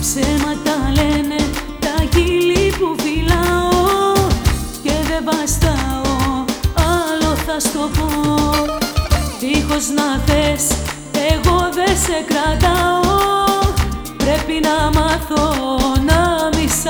Ψέματα λένε τα κύλη που φυλάω Και δεν βαστάω, άλλο θα στο πω. Να θες, εγώ δεν σε κρατάω. Πρέπει να μάθω να μη σ'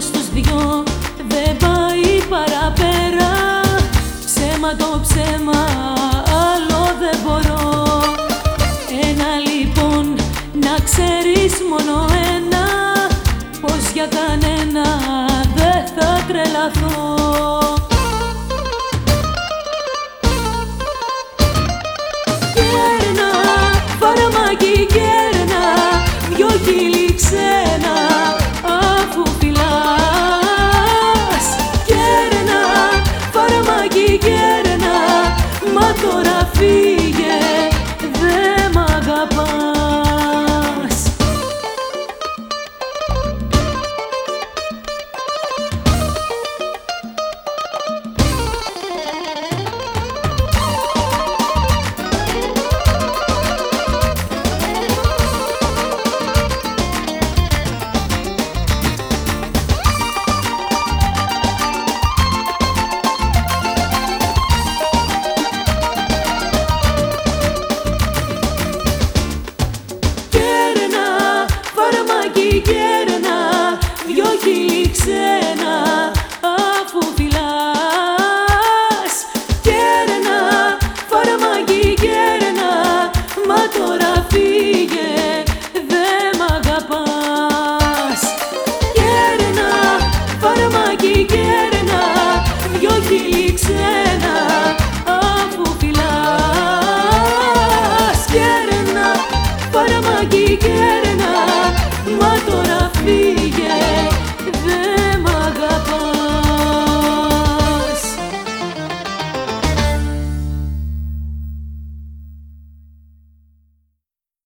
Με μας τους δυο δεν πάει παραπέρα. Ψέμα το ψέμα άλλο δεν μπορώ. Ένα λοιπόν να ξέρεις μόνο ένα Πως για κανένα δεν θα τρελαθώ γέρνα, δυο χείλη ξένα αφού φυλάς. Γέρνα, φαρμάκι γέρνα, μα τώρα